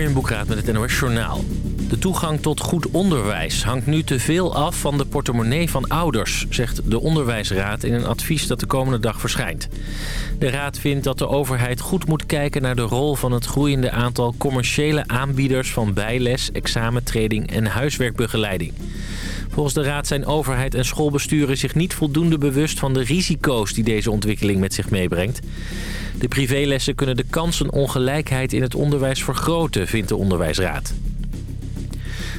In Boekraad met het NOS Journaal. De toegang tot goed onderwijs hangt nu te veel af van de portemonnee van ouders... zegt de Onderwijsraad in een advies dat de komende dag verschijnt. De raad vindt dat de overheid goed moet kijken naar de rol van het groeiende aantal commerciële aanbieders... van bijles, examentraining en huiswerkbegeleiding. Volgens de raad zijn overheid en schoolbesturen zich niet voldoende bewust van de risico's die deze ontwikkeling met zich meebrengt. De privélessen kunnen de kansenongelijkheid in het onderwijs vergroten, vindt de onderwijsraad.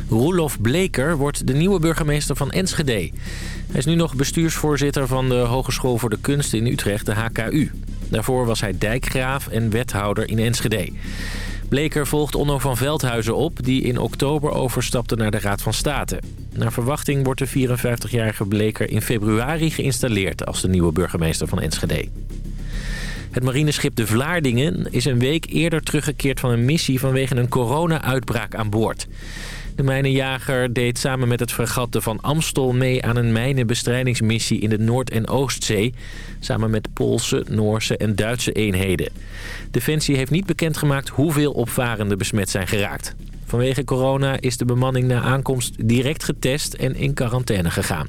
Roelof Bleker wordt de nieuwe burgemeester van Enschede. Hij is nu nog bestuursvoorzitter van de Hogeschool voor de Kunsten in Utrecht, de HKU. Daarvoor was hij dijkgraaf en wethouder in Enschede. Bleker volgt Onno van Veldhuizen op... die in oktober overstapte naar de Raad van State. Naar verwachting wordt de 54-jarige Bleker in februari geïnstalleerd... als de nieuwe burgemeester van Enschede. Het marineschip de Vlaardingen is een week eerder teruggekeerd van een missie... vanwege een corona-uitbraak aan boord. De mijnenjager deed samen met het fregat de Van Amstel mee aan een mijnenbestrijdingsmissie in de Noord- en Oostzee. Samen met Poolse, Noorse en Duitse eenheden. Defensie heeft niet bekendgemaakt hoeveel opvarenden besmet zijn geraakt. Vanwege corona is de bemanning na aankomst direct getest en in quarantaine gegaan.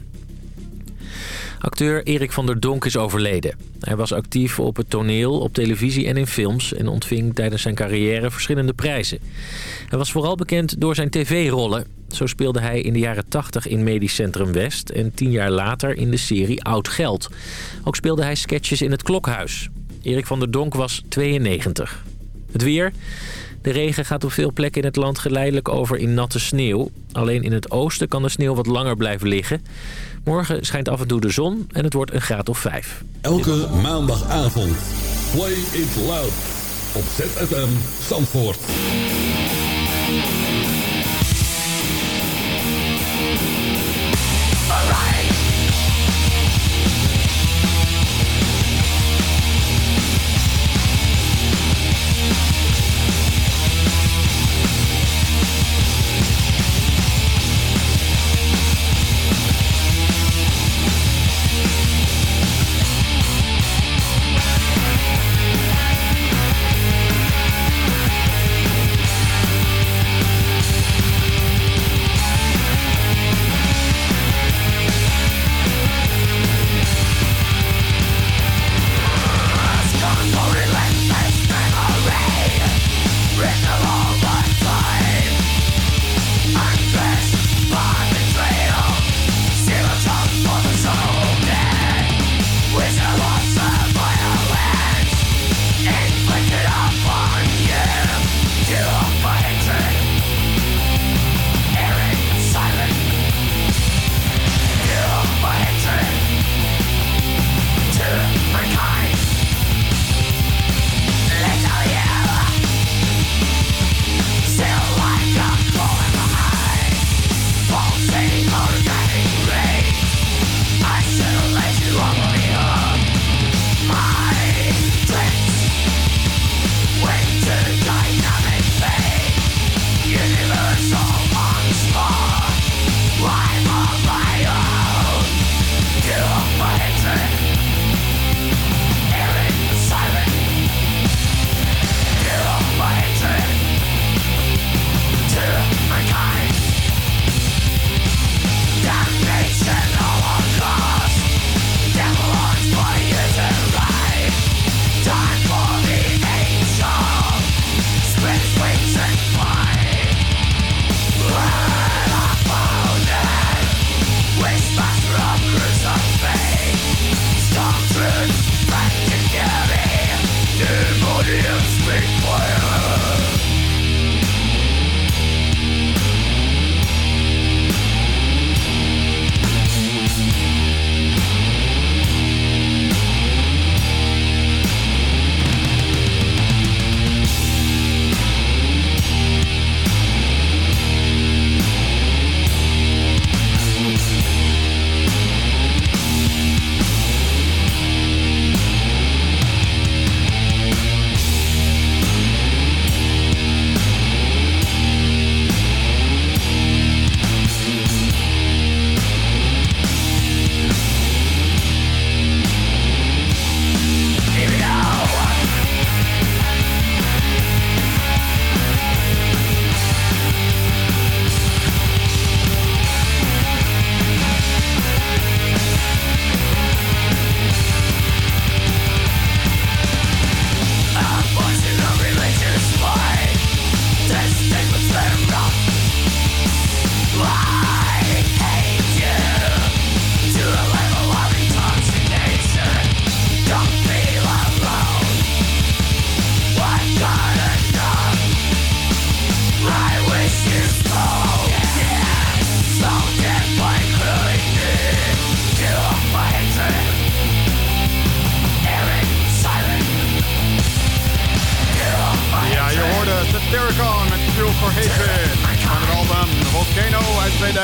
Acteur Erik van der Donk is overleden. Hij was actief op het toneel, op televisie en in films... en ontving tijdens zijn carrière verschillende prijzen. Hij was vooral bekend door zijn tv-rollen. Zo speelde hij in de jaren 80 in Medisch Centrum West... en tien jaar later in de serie Oud Geld. Ook speelde hij sketches in het Klokhuis. Erik van der Donk was 92. Het weer... De regen gaat op veel plekken in het land geleidelijk over in natte sneeuw. Alleen in het oosten kan de sneeuw wat langer blijven liggen. Morgen schijnt af en toe de zon en het wordt een graad of 5. Elke maandagavond. Play it loud. Op ZFM Zandvoort.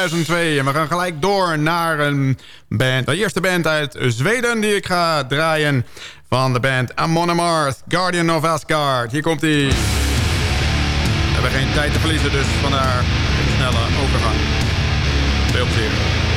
2002. En we gaan gelijk door naar een band, de eerste band uit Zweden die ik ga draaien. Van de band Amon Guardian of Asgard. Hier komt hij. We hebben geen tijd te verliezen, dus vandaar een snelle overgang. Veel plezier.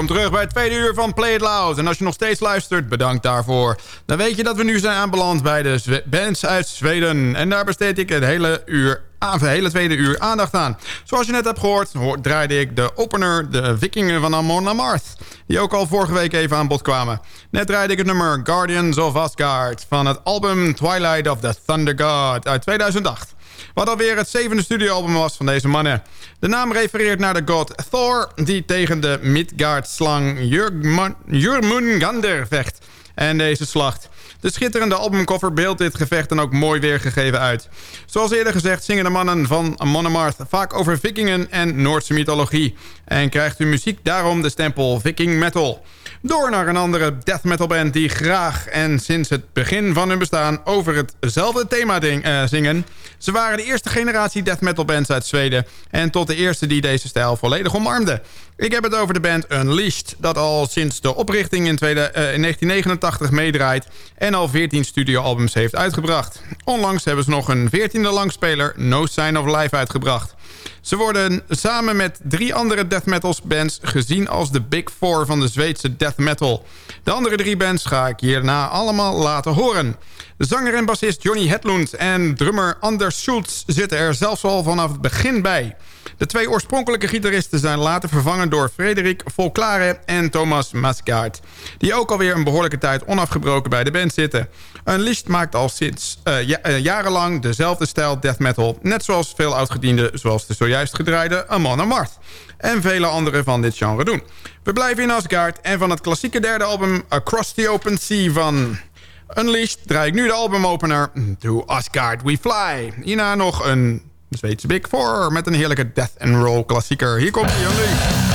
Welkom terug bij het tweede uur van Play It Loud. En als je nog steeds luistert, bedankt daarvoor. Dan weet je dat we nu zijn aanbeland bij de bands uit Zweden. En daar besteed ik het hele uur het hele tweede uur aandacht aan. Zoals je net hebt gehoord, draaide ik de opener, de Vikingen van Amon Amarth. Die ook al vorige week even aan bod kwamen. Net draaide ik het nummer Guardians of Asgard van het album Twilight of the Thunder God uit 2008. Wat alweer het zevende studioalbum was van deze mannen. De naam refereert naar de god Thor... die tegen de Midgard-slang Jurmungander vecht. En deze slacht de schitterende albumcover beeldt dit gevecht dan ook mooi weergegeven uit. Zoals eerder gezegd zingen de mannen van Monomarth vaak over vikingen en Noordse mythologie. En krijgt hun muziek daarom de stempel viking metal. Door naar een andere death metal band die graag en sinds het begin van hun bestaan over hetzelfde thema ding, uh, zingen. Ze waren de eerste generatie death metal bands uit Zweden en tot de eerste die deze stijl volledig omarmde. Ik heb het over de band Unleashed, dat al sinds de oprichting in, uh, in 1989 meedraait en al 14 studioalbums heeft uitgebracht. Onlangs hebben ze nog een 14e langspeler No Sign of Life uitgebracht. Ze worden samen met drie andere death metal bands gezien als de Big Four van de Zweedse death metal. De andere drie bands ga ik hierna allemaal laten horen. Zanger en bassist Johnny Hedlund en drummer Anders Schultz zitten er zelfs al vanaf het begin bij. De twee oorspronkelijke gitaristen zijn later vervangen door Frederik Volklare en Thomas Masgaard... die ook alweer een behoorlijke tijd onafgebroken bij de band zitten. Unleashed maakt al sinds uh, jarenlang dezelfde stijl death metal... net zoals veel oudgedienden zoals de zojuist gedraaide Amon Amarth... en vele andere van dit genre doen. We blijven in Asgard en van het klassieke derde album Across the Open Sea van... Unleashed draai ik nu de albumopener To Asgard We Fly. Hierna nog een Zweedse Big Four met een heerlijke death and roll klassieker. Hier komt hij, Unleashed.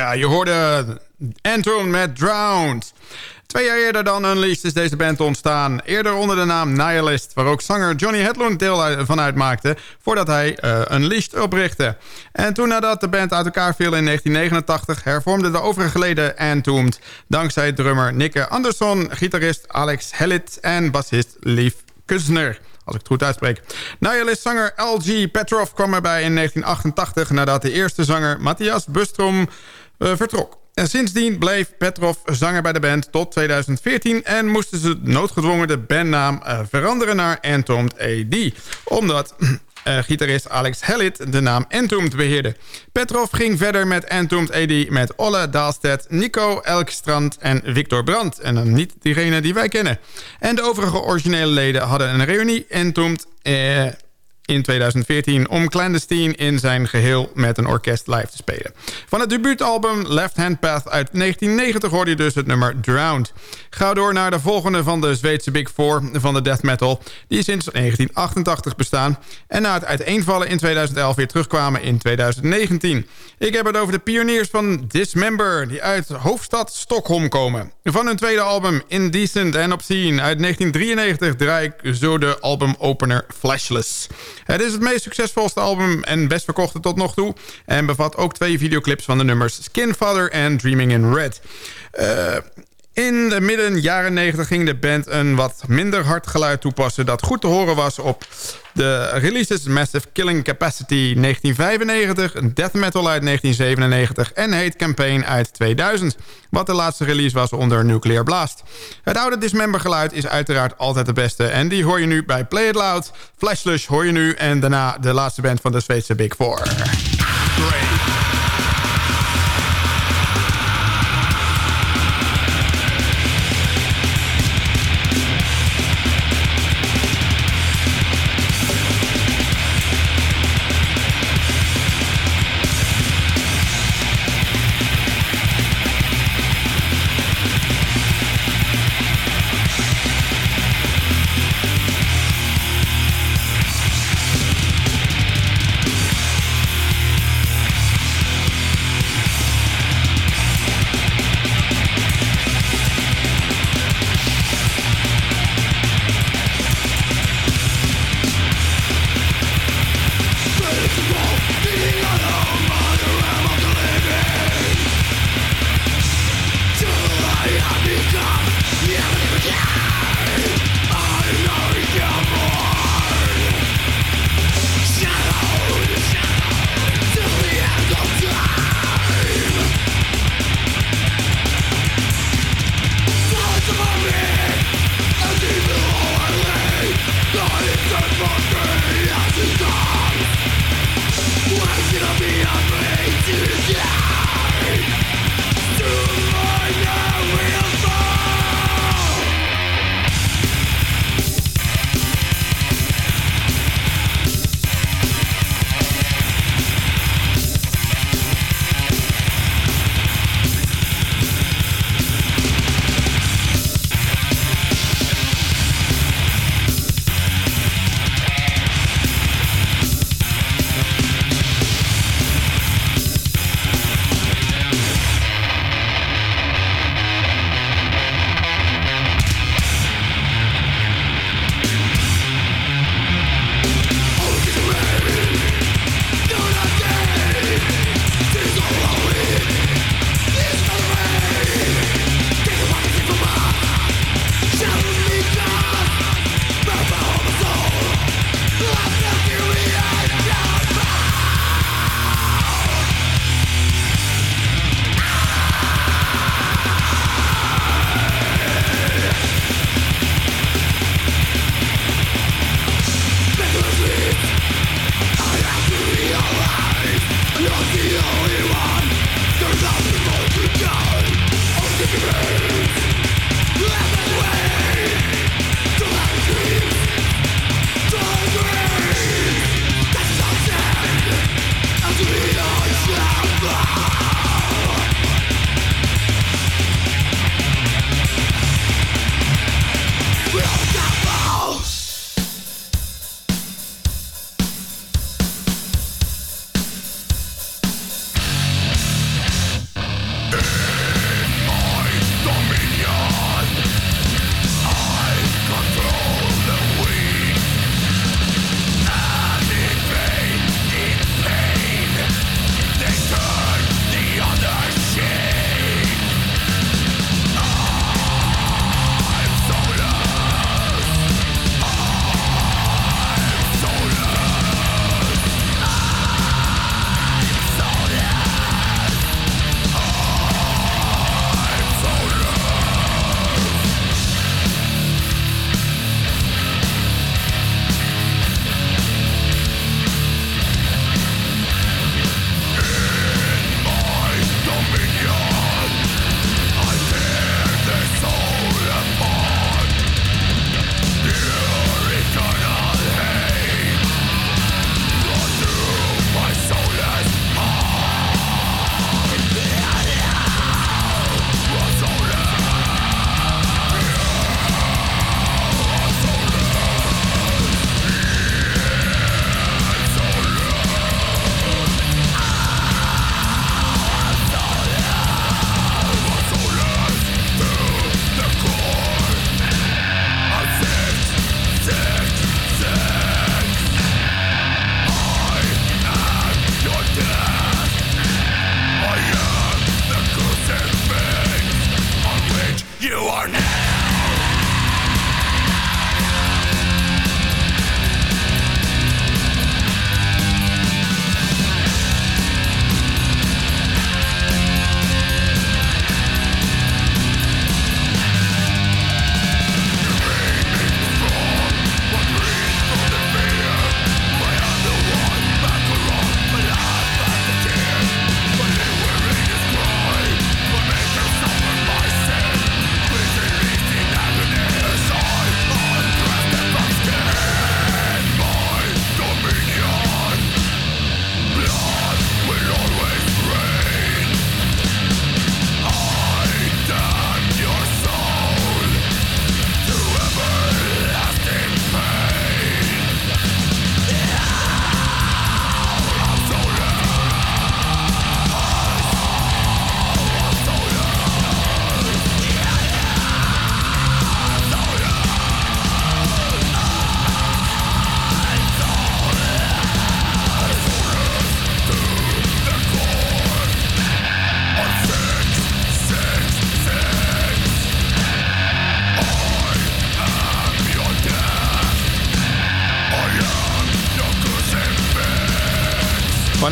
Ja, je hoorde Anton met Drowned. Twee jaar eerder dan Unleashed is deze band ontstaan. Eerder onder de naam Nihilist, waar ook zanger Johnny Hedlund deel van uitmaakte... voordat hij uh, Unleashed oprichtte. En toen nadat de band uit elkaar viel in 1989... hervormde de overige leden dankzij drummer Nikke Andersson, gitarist Alex Hellit en bassist Lief Kusner als ik het goed uitspreek. Nihilist-zanger LG Petrov kwam erbij in 1988... nadat de eerste zanger Matthias Bustrom vertrok. En sindsdien bleef Petrov zanger bij de band tot 2014... en moesten ze noodgedwongen de bandnaam uh, veranderen naar Entombed AD. Omdat uh, gitarist Alex Hellit de naam Entombed beheerde. Petrov ging verder met Entombed AD met Olle Daalstedt, Nico Elkstrand en Victor Brandt. En dan niet diegene die wij kennen. En de overige originele leden hadden een reunie Entombed... Uh, in 2014 om Clandestine in zijn geheel met een orkest live te spelen. Van het debuutalbum Left Hand Path uit 1990 hoorde je dus het nummer Drowned. Ga door naar de volgende van de Zweedse Big Four van de death metal... die sinds 1988 bestaan en na het uiteenvallen in 2011 weer terugkwamen in 2019. Ik heb het over de pioniers van Dismember... die uit hoofdstad Stockholm komen. Van hun tweede album Indecent and Obscene uit 1993 draai ik zo de albumopener Flashless... Het is het meest succesvolste album en best verkochte tot nog toe. En bevat ook twee videoclips van de nummers Skinfather en Dreaming in Red. Uh, in de midden jaren 90 ging de band een wat minder hard geluid toepassen... dat goed te horen was op de releases Massive Killing Capacity 1995... Death Metal uit 1997 en Hate Campaign uit 2000... wat de laatste release was onder Nuclear Blast. Het oude Dismember geluid is uiteraard altijd de beste... en die hoor je nu bij Play It Loud. Flashlush hoor je nu en daarna de laatste band van de Zweedse Big Four.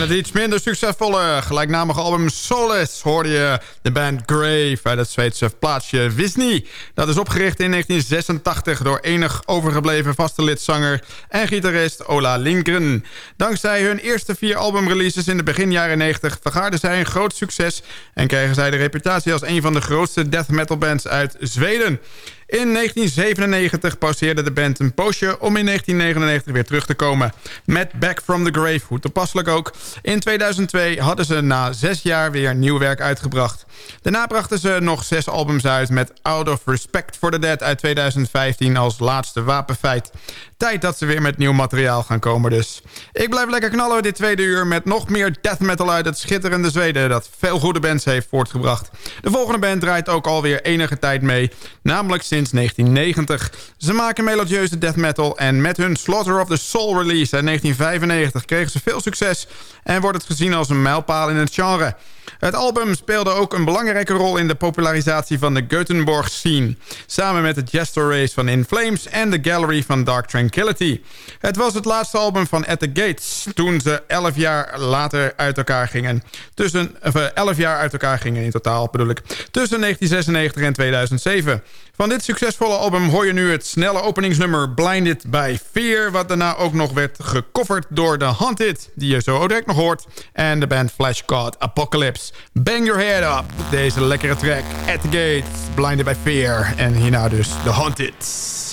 Het iets minder succesvolle gelijknamige album Solace hoorde je de band Grave uit het Zweedse plaatsje Wisny. Dat is opgericht in 1986 door enig overgebleven vaste lidzanger en gitarist Ola Lindgren. Dankzij hun eerste vier albumreleases in de begin jaren 90 vergaarden zij een groot succes en kregen zij de reputatie als een van de grootste death metal bands uit Zweden. In 1997 pauzeerde de band een poosje om in 1999 weer terug te komen. Met Back from the Grave, hoe toepasselijk ook. In 2002 hadden ze na zes jaar weer nieuw werk uitgebracht. Daarna brachten ze nog zes albums uit met Out of Respect for the Dead uit 2015 als laatste wapenfeit. Tijd dat ze weer met nieuw materiaal gaan komen dus. Ik blijf lekker knallen dit tweede uur met nog meer death metal uit het schitterende Zweden... dat veel goede bands heeft voortgebracht. De volgende band draait ook alweer enige tijd mee, namelijk sinds 1990. Ze maken melodieuze death metal en met hun Slaughter of the Soul release uit 1995 kregen ze veel succes... en wordt het gezien als een mijlpaal in het genre... Het album speelde ook een belangrijke rol in de popularisatie van de Gothenburg scene. Samen met de Jester Race van In Flames en de Gallery van Dark Tranquility. Het was het laatste album van At The Gates toen ze 11 jaar later uit elkaar gingen. Tussen, of, 11 eh, jaar uit elkaar gingen in totaal bedoel ik. Tussen 1996 en 2007. Van dit succesvolle album hoor je nu het snelle openingsnummer Blinded by Fear... wat daarna ook nog werd gecoverd door The Haunted... die je zo direct nog hoort... en de band Flash Apocalypse. Bang Your Head Up, deze lekkere track At The Gates, Blinded by Fear... en hierna dus The Haunted.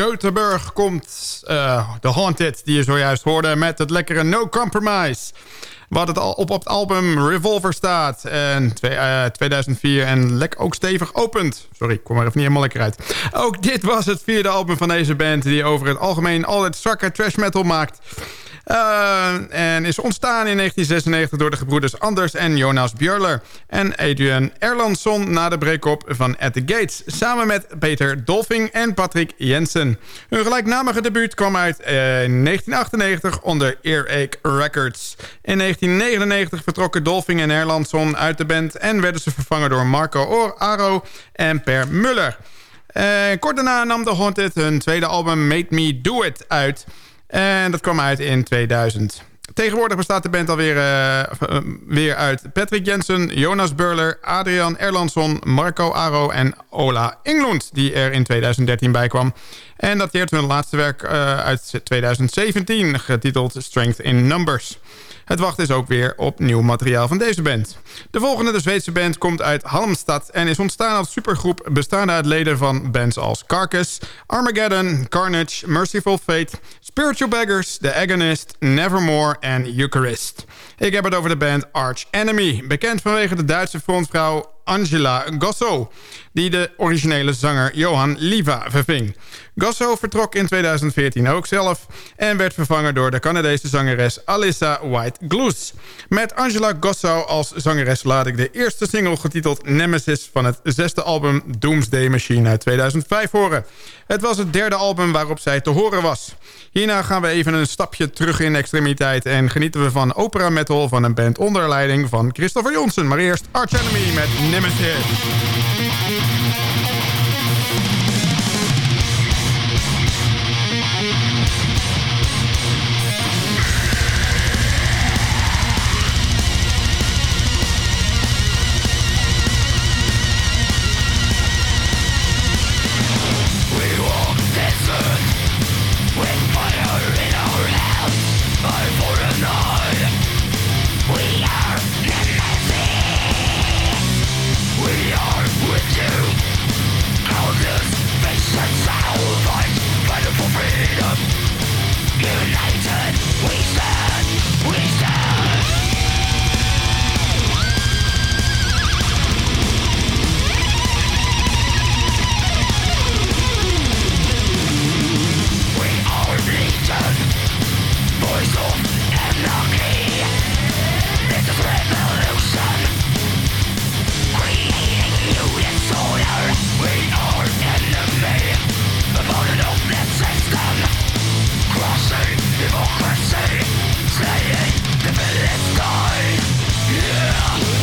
Göteborg komt uh, The Haunted, die je zojuist hoorde... met het lekkere No Compromise. Wat het al op, op het album Revolver staat. En twee, uh, 2004 en lek ook stevig opent. Sorry, ik kom er even niet helemaal lekker uit. Ook dit was het vierde album van deze band... die over het algemeen altijd strakke trash metal maakt... Uh, en is ontstaan in 1996 door de gebroeders Anders en Jonas Björler. En Adrian Erlandsson na de break-up van At The Gates. Samen met Peter Dolfing en Patrick Jensen. Hun gelijknamige debuut kwam uit uh, in 1998 onder Earache Records. In 1999 vertrokken Dolfing en Erlandsson uit de band... en werden ze vervangen door Marco Aro en Per Muller. Uh, kort daarna nam The Haunted hun tweede album Made Me Do It uit... En dat kwam uit in 2000. Tegenwoordig bestaat de band alweer uh, weer uit Patrick Jensen, Jonas Burler, Adrian Erlandsson, Marco Aro en Ola Englund, die er in 2013 bij kwam. En dat leert hun laatste werk uh, uit 2017, getiteld Strength in Numbers. Het wacht is ook weer op nieuw materiaal van deze band. De volgende, de Zweedse band, komt uit Halmstad... en is ontstaan als supergroep bestaande uit leden van bands als Carcass... Armageddon, Carnage, Merciful Fate... Spiritual Beggars, The Agonist, Nevermore en Eucharist. Ik heb het over de band Arch Enemy... bekend vanwege de Duitse frontvrouw Angela Gosso... die de originele zanger Johan Liva verving. Gosso vertrok in 2014 ook zelf... en werd vervangen door de Canadese zangeres Alyssa White Gloos. Met Angela Gosso als zangeres laat ik de eerste single getiteld Nemesis... van het zesde album Doomsday Machine uit 2005 horen. Het was het derde album waarop zij te horen was. Hierna gaan we even een stapje terug in extremiteit... en genieten we van opera metal van een band onder leiding van Christopher Jonsen. Maar eerst Arch Enemy met Nemesis. Yeah.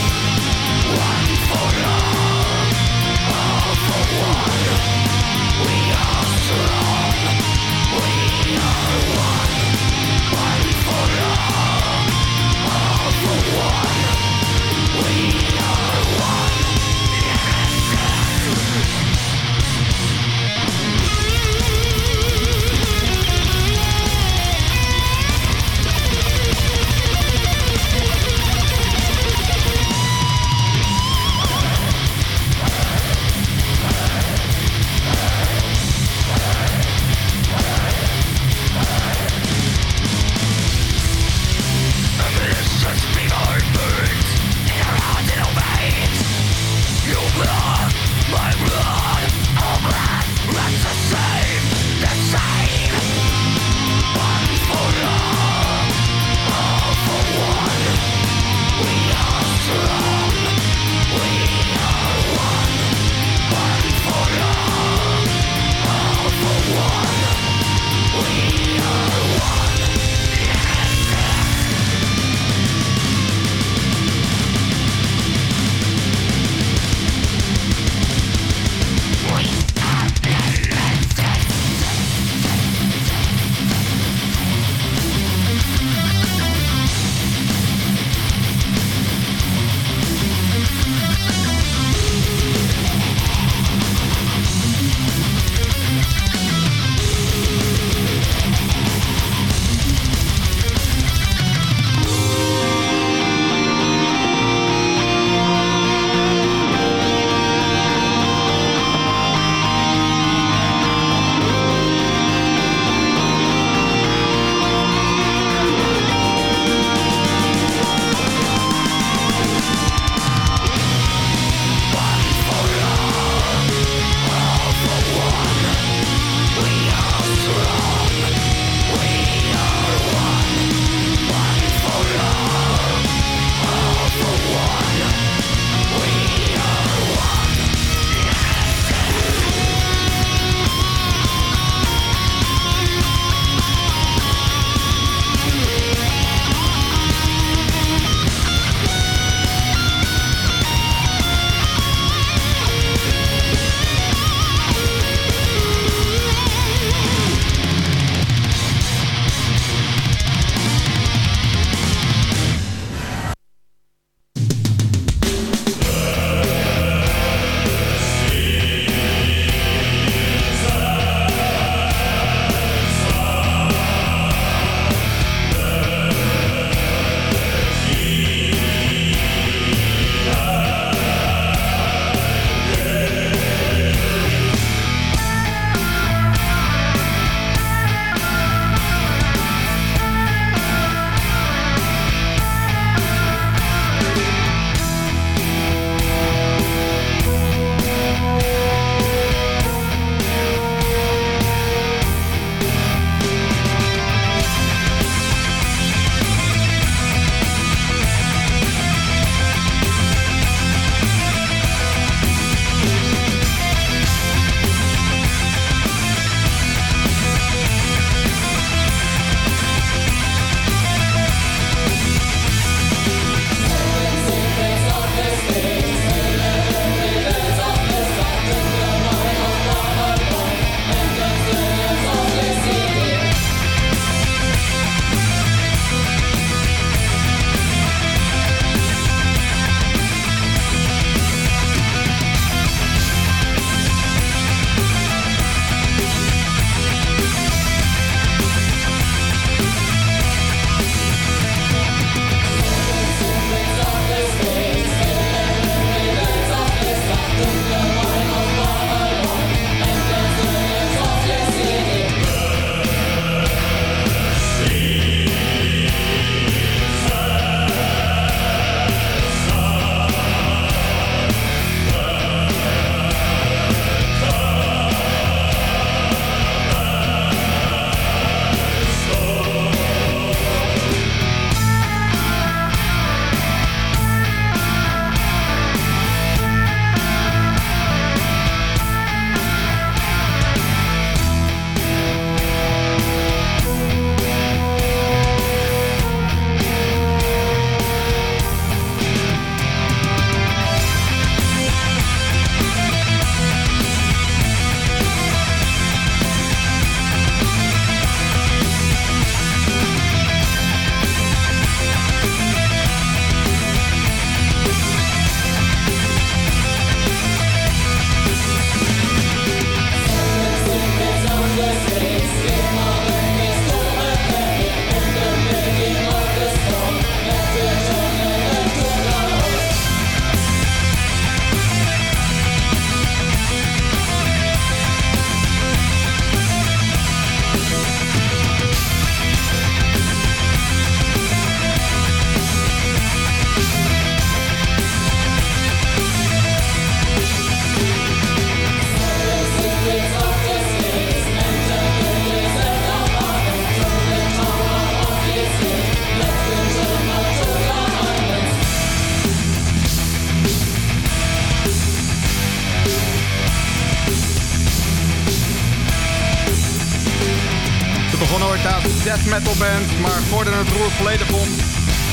Het roer volledig om.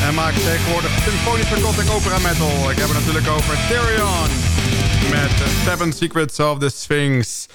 En maken tegenwoordig symfonische gothic opera metal. Ik heb het natuurlijk over Therion met Seven Secrets of the Sphinx.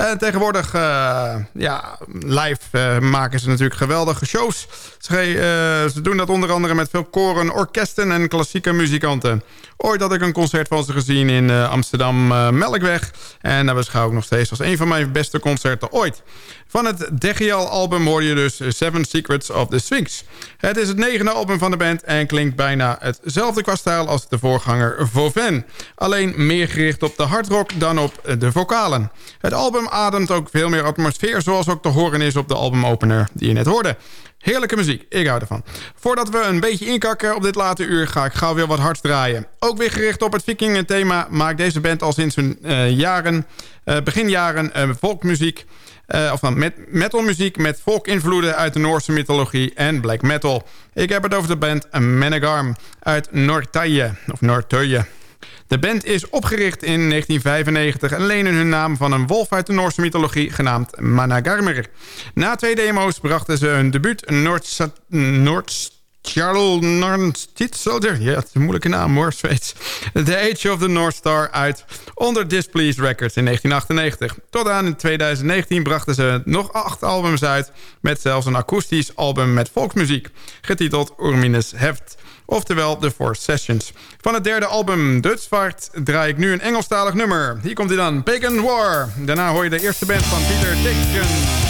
En tegenwoordig, uh, ja, live uh, maken ze natuurlijk geweldige shows. Ze, ze, doen dat onder andere met veel koren, orkesten en klassieke muzikanten. Ooit had ik een concert van ze gezien in Amsterdam Melkweg. En dat beschouw ik nog steeds als een van mijn beste concerten ooit. Van het Degial-album hoor je dus Seven Secrets of the Sphinx. Het is het negende album van de band en klinkt bijna hetzelfde qua stijl als de voorganger Vauven. Alleen meer gericht op de hardrock dan op de vocalen. Het album ademt ook veel meer atmosfeer zoals ook te horen is op de albumopener die je net hoorde. Heerlijke muziek, ik hou ervan. Voordat we een beetje inkakken op dit late uur... ga ik gauw weer wat hard draaien. Ook weer gericht op het vikingen-thema... maakt deze band al sinds hun uh, jaren, uh, beginjaren uh, volkmuziek... Of dan met metalmuziek met volkinvloeden uit de Noorse mythologie en black metal. Ik heb het over de band Menegarm uit Nortaje, of. De band is opgericht in 1995 en lenen hun naam van een wolf uit de Noorse mythologie genaamd Managarmer. Na twee demo's brachten ze hun debuut Noord ja, het is een moeilijke naam hoor. The Age of the North Star uit onder Displeased Records in 1998. Tot aan in 2019 brachten ze nog acht albums uit... met zelfs een akoestisch album met volksmuziek... getiteld Urminus Heft, oftewel The Four Sessions. Van het derde album Dutsvaart draai ik nu een Engelstalig nummer. Hier komt hij dan, Pagan War. Daarna hoor je de eerste band van Peter Dixon...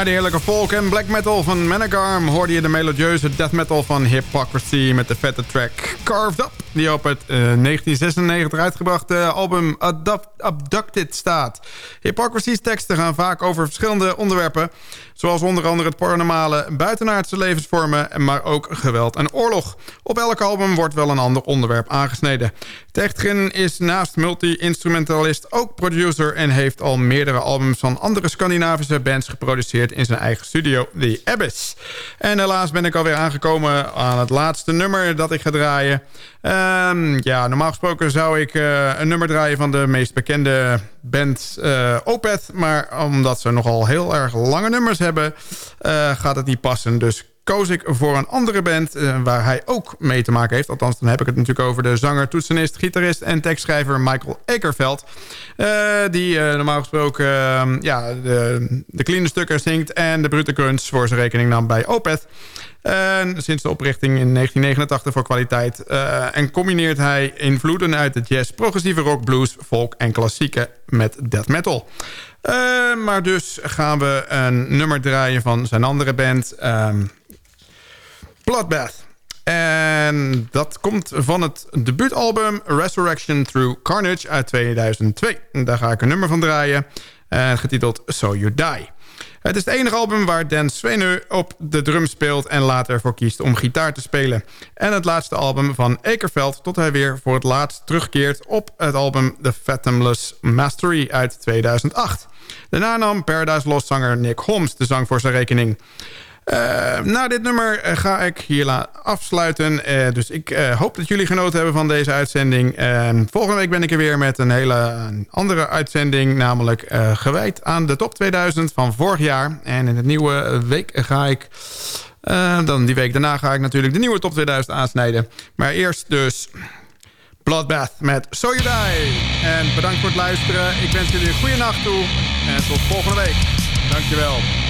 Na de heerlijke folk en black metal van Managarm... hoorde je de melodieuze death metal van Hypocrisy... met de vette track Carved Up... die op het uh, 1996 uitgebrachte album Abducted staat. Hypocrisy's teksten gaan vaak over verschillende onderwerpen... zoals onder andere het paranormale, buitenaardse levensvormen... maar ook geweld en oorlog. Op elk album wordt wel een ander onderwerp aangesneden. Techtgrin is naast multi-instrumentalist ook producer... en heeft al meerdere albums van andere Scandinavische bands geproduceerd... in zijn eigen studio, The Abyss. En helaas ben ik alweer aangekomen aan het laatste nummer dat ik ga draaien... Um, ja, normaal gesproken zou ik uh, een nummer draaien van de meest bekende band uh, Opeth. Maar omdat ze nogal heel erg lange nummers hebben, uh, gaat het niet passen. Dus koos ik voor een andere band waar hij ook mee te maken heeft. Althans, dan heb ik het natuurlijk over de zanger, toetsenist, gitarist en tekstschrijver Michael Ekerveld. die normaal gesproken ja, de, de clean stukken zingt en de brute kunst voor zijn rekening nam bij Opeth. En sinds de oprichting in 1989 voor kwaliteit. En combineert hij invloeden uit de jazz, progressieve rock, blues, folk en klassieke met death metal. Maar dus gaan we een nummer draaien van zijn andere band, um, Bloodbath. En dat komt van het debuutalbum Resurrection Through Carnage uit 2002. Daar ga ik een nummer van draaien, uh, getiteld So You Die. Het is het enige album waar Dan Sweeney op de drum speelt... en later ervoor kiest om gitaar te spelen. En het laatste album van Ekerveld... tot hij weer voor het laatst terugkeert op het album The Fathomless Mastery uit 2008. Daarna nam Paradise Lost zanger Nick Holmes de zang voor zijn rekening. Uh, na dit nummer eh, ga ik hier afsluiten. Uh, dus ik hoop dat jullie genoten hebben van deze uitzending. volgende week ben ik er weer met een hele andere uitzending. Namelijk gewijd aan de top 2000 van vorig jaar. En in het nieuwe week ga ik... dan die week daarna ga ik natuurlijk de nieuwe top 2000 aansnijden. Maar eerst dus... Bloodbath met So You Die. En bedankt voor het luisteren. Ik wens jullie een goede nacht toe. En tot volgende week. Dankjewel.